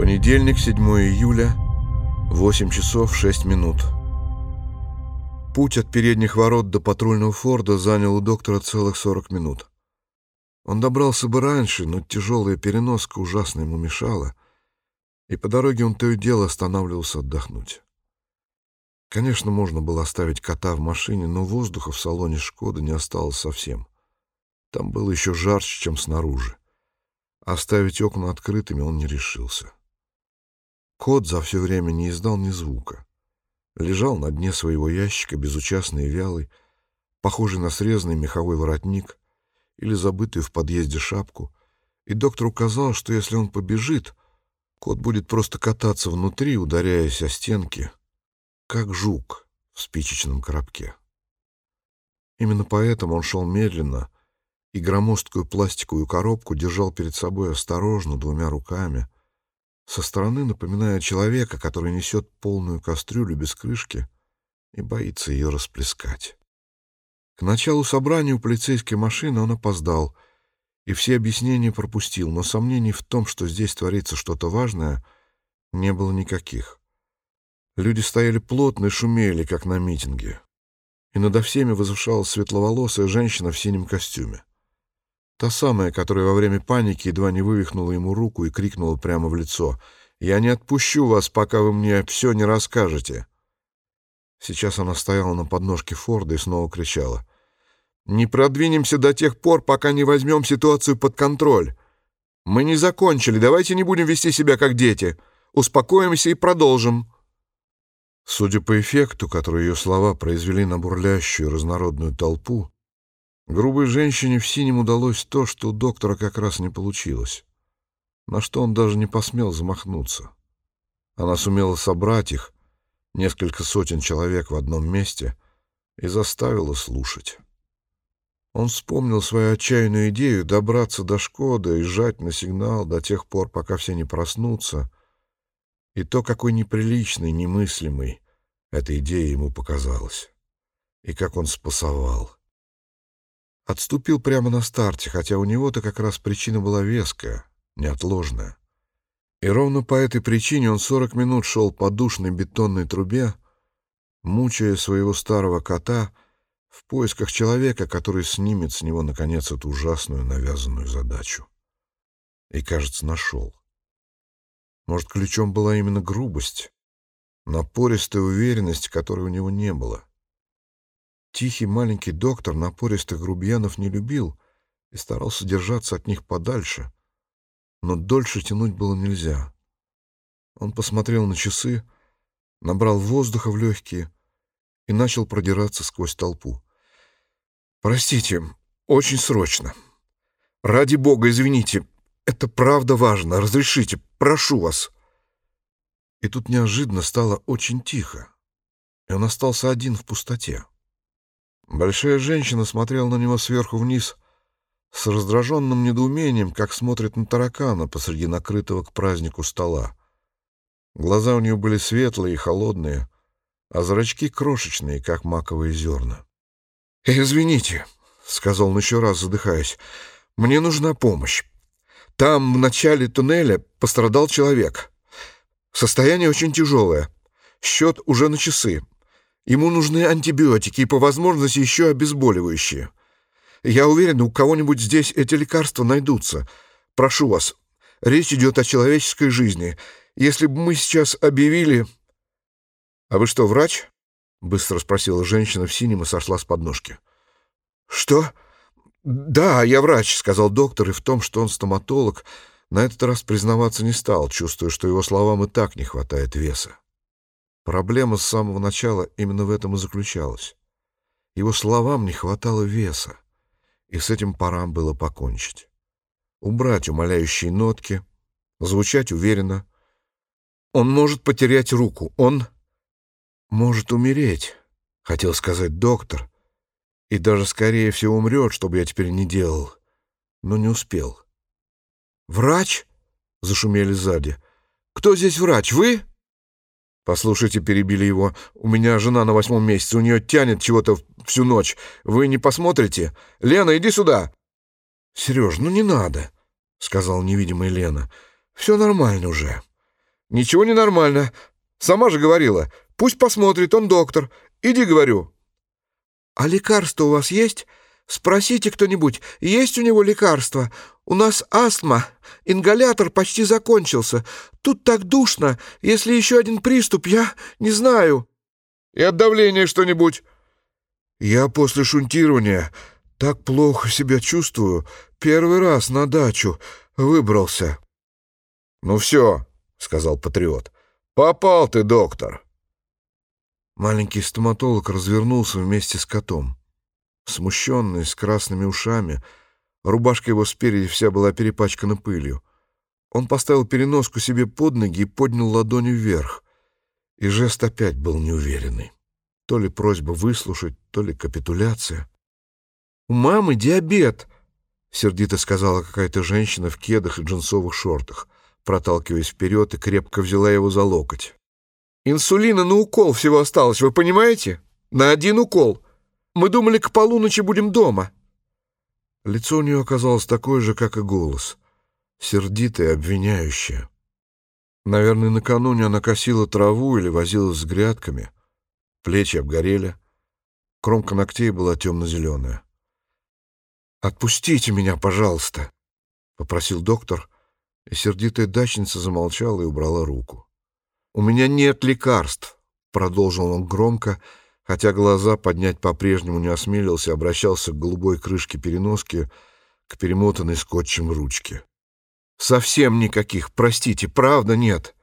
Понедельник, 7 июля, 8 часов 6 минут. Путь от передних ворот до патрульного форда занял у доктора целых 40 минут. Он добрался бы раньше, но тяжелая переноска ужасно ему мешала, и по дороге он то и дело останавливался отдохнуть. Конечно, можно было оставить кота в машине, но воздуха в салоне «Шкоды» не осталось совсем. Там было еще жарче, чем снаружи. Оставить окна открытыми он не решился. Кот за все время не издал ни звука. Лежал на дне своего ящика, безучастный и вялый, похожий на срезанный меховой воротник или забытую в подъезде шапку, и доктор указал, что если он побежит, кот будет просто кататься внутри, ударяясь о стенки, как жук в спичечном коробке. Именно поэтому он шел медленно и громоздкую пластиковую коробку держал перед собой осторожно двумя руками — со стороны напоминая человека, который несет полную кастрюлю без крышки и боится ее расплескать. К началу собрания у полицейской машины он опоздал и все объяснения пропустил, но сомнений в том, что здесь творится что-то важное, не было никаких. Люди стояли плотно и шумели, как на митинге. И надо всеми возвышалась светловолосая женщина в синем костюме. Та самая, которая во время паники едва не вывихнула ему руку и крикнула прямо в лицо. «Я не отпущу вас, пока вы мне все не расскажете». Сейчас она стояла на подножке Форда и снова кричала. «Не продвинемся до тех пор, пока не возьмем ситуацию под контроль. Мы не закончили, давайте не будем вести себя как дети. Успокоимся и продолжим». Судя по эффекту, который ее слова произвели на бурлящую разнородную толпу, Грубой женщине в синем удалось то, что у доктора как раз не получилось, на что он даже не посмел замахнуться. Она сумела собрать их, несколько сотен человек в одном месте, и заставила слушать. Он вспомнил свою отчаянную идею добраться до Шкоды и жать на сигнал до тех пор, пока все не проснутся, и то, какой неприличной, немыслимой эта идея ему показалась, и как он спасовал. Отступил прямо на старте, хотя у него-то как раз причина была веская, неотложная. И ровно по этой причине он сорок минут шел по душной бетонной трубе, мучая своего старого кота в поисках человека, который снимет с него, наконец, эту ужасную навязанную задачу. И, кажется, нашел. Может, ключом была именно грубость, напористая уверенность, которой у него не было. Тихий маленький доктор напористых грубиянов не любил и старался держаться от них подальше, но дольше тянуть было нельзя. Он посмотрел на часы, набрал воздуха в легкие и начал продираться сквозь толпу. «Простите, очень срочно. Ради бога, извините, это правда важно. Разрешите, прошу вас». И тут неожиданно стало очень тихо, и он остался один в пустоте. Большая женщина смотрела на него сверху вниз с раздраженным недоумением, как смотрит на таракана посреди накрытого к празднику стола. Глаза у нее были светлые и холодные, а зрачки крошечные, как маковые зерна. «Извините», — сказал он еще раз, задыхаясь, — «мне нужна помощь. Там, в начале туннеля, пострадал человек. Состояние очень тяжелое. Счет уже на часы. Ему нужны антибиотики и, по возможности, еще обезболивающие. Я уверен, у кого-нибудь здесь эти лекарства найдутся. Прошу вас, речь идет о человеческой жизни. Если бы мы сейчас объявили... — А вы что, врач? — быстро спросила женщина в синем и сошла с подножки. — Что? — Да, я врач, — сказал доктор, и в том, что он стоматолог, на этот раз признаваться не стал, чувствуя, что его словам и так не хватает веса. Проблема с самого начала именно в этом и заключалась. Его словам не хватало веса, и с этим пора было покончить. Убрать умоляющие нотки, звучать уверенно. Он может потерять руку, он может умереть, хотел сказать доктор, и даже скорее всего умрет, что бы я теперь не делал, но не успел. «Врач?» — зашумели сзади. «Кто здесь врач? Вы?» «Послушайте», — перебили его, — «у меня жена на восьмом месяце, у нее тянет чего-то всю ночь. Вы не посмотрите? Лена, иди сюда!» «Сереж, ну не надо», — сказала невидимая Лена. «Все нормально уже. Ничего не нормально. Сама же говорила. Пусть посмотрит, он доктор. Иди, говорю. А лекарство у вас есть? Спросите кто-нибудь, есть у него лекарство? У нас астма. Ингалятор почти закончился. Тут так душно. Если еще один приступ, я не знаю. И от давления что-нибудь? Я после шунтирования так плохо себя чувствую. Первый раз на дачу выбрался. Ну все, сказал патриот. Попал ты, доктор. Маленький стоматолог развернулся вместе с котом. Смущенный, с красными ушами, рубашка его спереди вся была перепачкана пылью. Он поставил переноску себе под ноги и поднял ладони вверх. И жест опять был неуверенный. То ли просьба выслушать, то ли капитуляция. «У мамы диабет», — сердито сказала какая-то женщина в кедах и джинсовых шортах, проталкиваясь вперед и крепко взяла его за локоть. «Инсулина на укол всего осталось, вы понимаете? На один укол. Мы думали, к полуночи будем дома». Лицо у нее оказалось такое же, как и голос. Сердитое, обвиняющее. Наверное, накануне она косила траву или возилась с грядками. Плечи обгорели. Кромка ногтей была темно-зеленая. «Отпустите меня, пожалуйста», — попросил доктор, и сердитая дачница замолчала и убрала руку. «У меня нет лекарств», — продолжил он громко, хотя глаза поднять по-прежнему не осмелился, обращался к голубой крышке переноски, к перемотанной скотчем ручке. «Совсем никаких, простите, правда нет.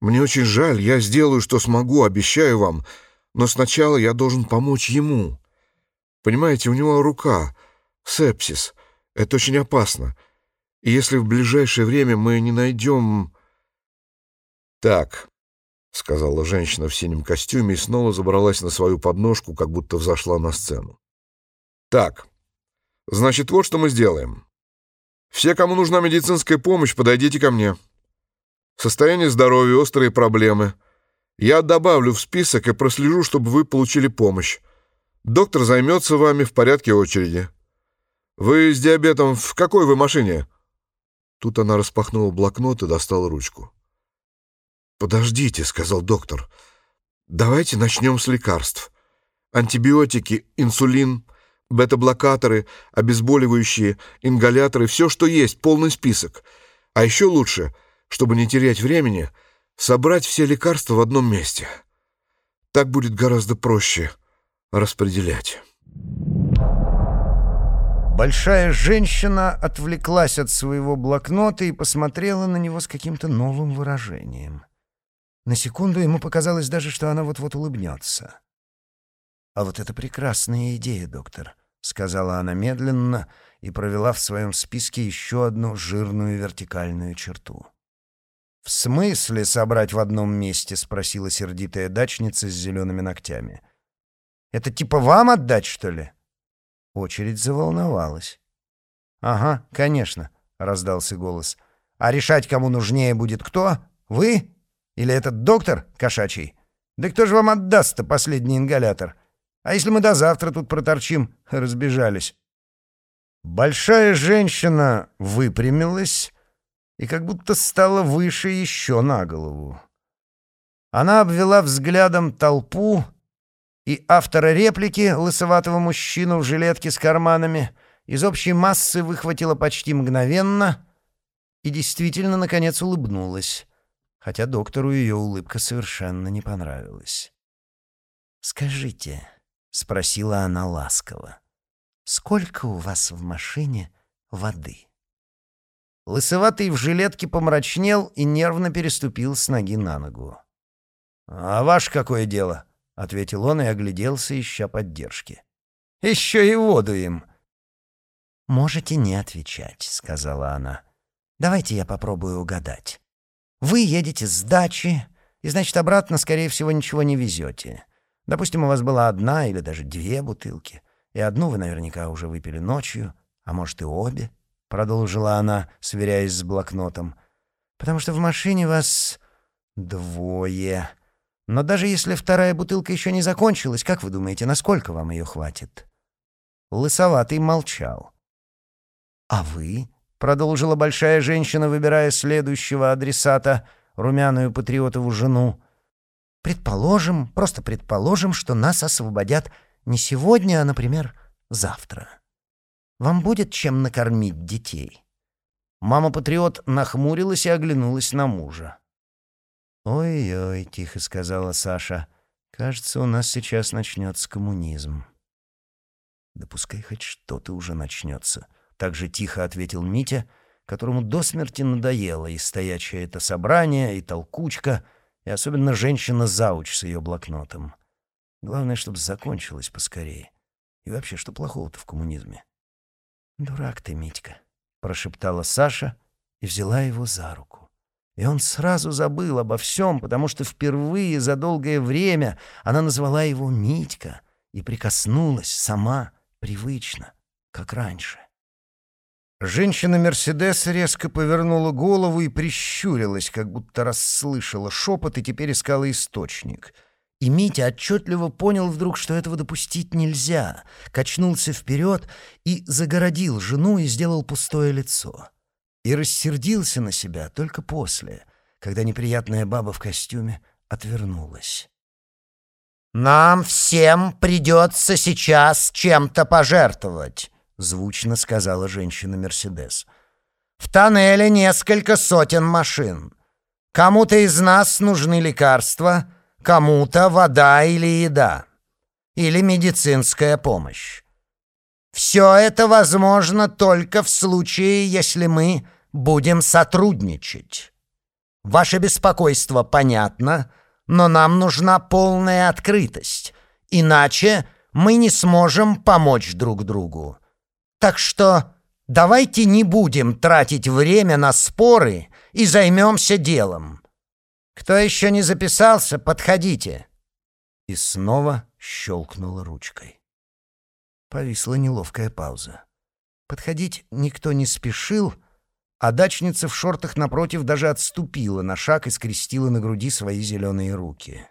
Мне очень жаль, я сделаю, что смогу, обещаю вам, но сначала я должен помочь ему. Понимаете, у него рука, сепсис, это очень опасно, и если в ближайшее время мы не найдем...» «Так», — сказала женщина в синем костюме и снова забралась на свою подножку, как будто взошла на сцену. «Так, значит, вот что мы сделаем. Все, кому нужна медицинская помощь, подойдите ко мне. Состояние здоровья, острые проблемы. Я добавлю в список и прослежу, чтобы вы получили помощь. Доктор займется вами в порядке очереди. Вы с диабетом в какой вы машине?» Тут она распахнула блокнот и достала ручку. «Подождите», — сказал доктор. «Давайте начнем с лекарств. Антибиотики, инсулин, бета-блокаторы, обезболивающие, ингаляторы, все, что есть, полный список. А еще лучше, чтобы не терять времени, собрать все лекарства в одном месте. Так будет гораздо проще распределять. Большая женщина отвлеклась от своего блокнота и посмотрела на него с каким-то новым выражением. На секунду ему показалось даже, что она вот-вот улыбнется. «А вот это прекрасная идея, доктор. — сказала она медленно и провела в своем списке еще одну жирную вертикальную черту. «В смысле собрать в одном месте?» — спросила сердитая дачница с зелеными ногтями. «Это типа вам отдать, что ли?» Очередь заволновалась. «Ага, конечно», — раздался голос. «А решать, кому нужнее будет кто? Вы? Или этот доктор кошачий? Да кто же вам отдаст-то последний ингалятор? А если мы до завтра тут проторчим?» — разбежались. Большая женщина выпрямилась и как будто стала выше еще на голову. Она обвела взглядом толпу и автора реплики, лысоватого мужчину в жилетке с карманами, из общей массы выхватила почти мгновенно и действительно, наконец, улыбнулась, хотя доктору ее улыбка совершенно не понравилась. «Скажите...» — спросила она ласково. «Сколько у вас в машине воды?» Лысоватый в жилетке помрачнел и нервно переступил с ноги на ногу. «А ваше какое дело?» — ответил он и огляделся, ища поддержки. «Еще и воду им!» «Можете не отвечать», — сказала она. «Давайте я попробую угадать. Вы едете с дачи, и, значит, обратно, скорее всего, ничего не везете. Допустим, у вас была одна или даже две бутылки, и одну вы наверняка уже выпили ночью, а может и обе, — продолжила она, сверяясь с блокнотом, — потому что в машине вас двое. Но даже если вторая бутылка еще не закончилась, как вы думаете, насколько вам ее хватит? Лысоватый молчал. — А вы? — продолжила большая женщина, выбирая следующего адресата — румяную патриотову жену. «Предположим, просто предположим, что нас освободят не сегодня, а, например, завтра. Вам будет чем накормить детей?» Мама-патриот нахмурилась и оглянулась на мужа. «Ой-ой», — тихо сказала Саша, — «кажется, у нас сейчас начнется коммунизм». «Да пускай хоть что-то уже начнется», — так же тихо ответил Митя, которому до смерти надоело и стоячее это собрание, и толкучка, и особенно женщина-зауч с ее блокнотом. Главное, чтобы закончилось поскорее. И вообще, что плохого-то в коммунизме? «Дурак ты, Митька», — прошептала Саша и взяла его за руку. И он сразу забыл обо всем, потому что впервые за долгое время она назвала его Митька и прикоснулась сама, привычно, как раньше. Женщина Мерседес резко повернула голову и прищурилась, как будто расслышала шепот и теперь искала источник — и Митя отчетливо понял вдруг, что этого допустить нельзя, качнулся вперед и загородил жену и сделал пустое лицо. И рассердился на себя только после, когда неприятная баба в костюме отвернулась. «Нам всем придется сейчас чем-то пожертвовать», — звучно сказала женщина Мерседес. «В тоннеле несколько сотен машин. Кому-то из нас нужны лекарства» кому-то вода или еда, или медицинская помощь. Все это возможно только в случае, если мы будем сотрудничать. Ваше беспокойство понятно, но нам нужна полная открытость, иначе мы не сможем помочь друг другу. Так что давайте не будем тратить время на споры и займемся делом. «Кто еще не записался, подходите!» И снова щелкнула ручкой. Повисла неловкая пауза. Подходить никто не спешил, а дачница в шортах напротив даже отступила на шаг и скрестила на груди свои зеленые руки.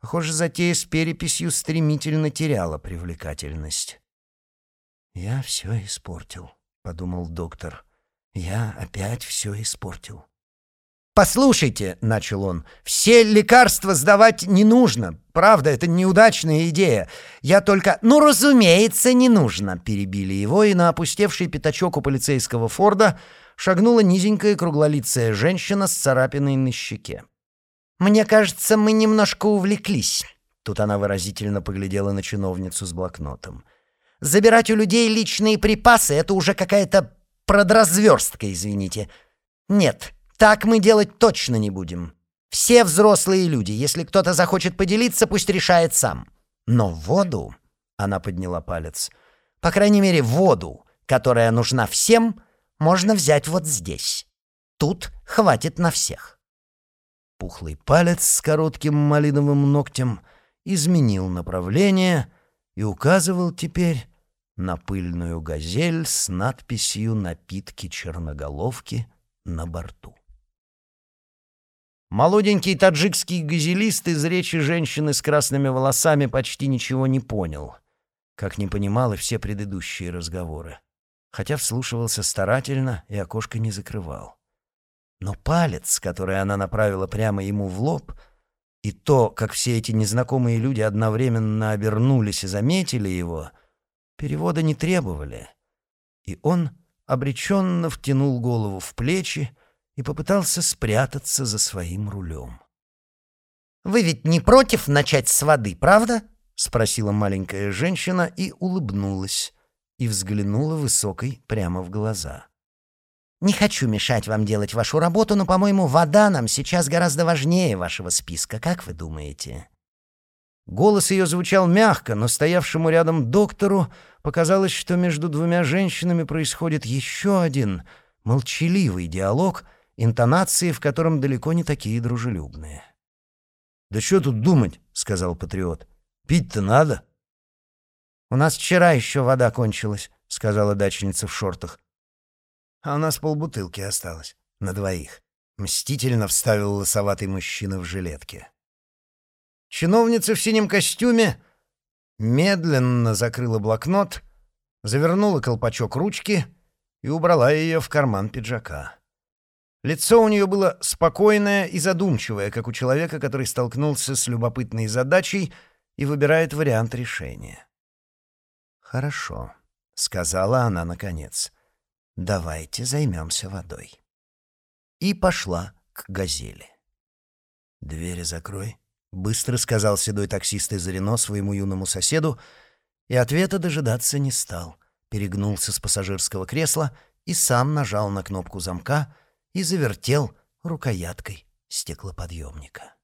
Похоже, затея с переписью стремительно теряла привлекательность. «Я все испортил», — подумал доктор. «Я опять все испортил». «Послушайте», — начал он, — «все лекарства сдавать не нужно. Правда, это неудачная идея. Я только...» «Ну, разумеется, не нужно», — перебили его, и на опустевший пятачок у полицейского Форда шагнула низенькая круглолицая женщина с царапиной на щеке. «Мне кажется, мы немножко увлеклись», — тут она выразительно поглядела на чиновницу с блокнотом. «Забирать у людей личные припасы — это уже какая-то продразверстка, извините. Нет, так мы делать точно не будем. Все взрослые люди. Если кто-то захочет поделиться, пусть решает сам. Но воду, она подняла палец, по крайней мере, воду, которая нужна всем, можно взять вот здесь. Тут хватит на всех. Пухлый палец с коротким малиновым ногтем изменил направление и указывал теперь на пыльную газель с надписью «Напитки черноголовки» на борту. Молоденький таджикский газелист из речи женщины с красными волосами почти ничего не понял, как не понимал и все предыдущие разговоры, хотя вслушивался старательно и окошко не закрывал. Но палец, который она направила прямо ему в лоб, и то, как все эти незнакомые люди одновременно обернулись и заметили его, перевода не требовали, и он обреченно втянул голову в плечи, и попытался спрятаться за своим рулем. «Вы ведь не против начать с воды, правда?» — спросила маленькая женщина и улыбнулась, и взглянула высокой прямо в глаза. «Не хочу мешать вам делать вашу работу, но, по-моему, вода нам сейчас гораздо важнее вашего списка, как вы думаете?» Голос ее звучал мягко, но стоявшему рядом доктору показалось, что между двумя женщинами происходит еще один молчаливый диалог — интонации в котором далеко не такие дружелюбные. «Да что тут думать?» — сказал патриот. «Пить-то надо». «У нас вчера еще вода кончилась», — сказала дачница в шортах. «А у нас полбутылки осталось. На двоих». Мстительно вставил лысоватый мужчина в жилетке. Чиновница в синем костюме медленно закрыла блокнот, завернула колпачок ручки и убрала ее в карман пиджака. Лицо у нее было спокойное и задумчивое, как у человека, который столкнулся с любопытной задачей и выбирает вариант решения. «Хорошо», — сказала она наконец. «Давайте займемся водой». И пошла к «Газели». «Двери закрой», — быстро сказал седой таксист из Рено своему юному соседу, и ответа дожидаться не стал, перегнулся с пассажирского кресла и сам нажал на кнопку замка — и завертел рукояткой стеклоподъемника.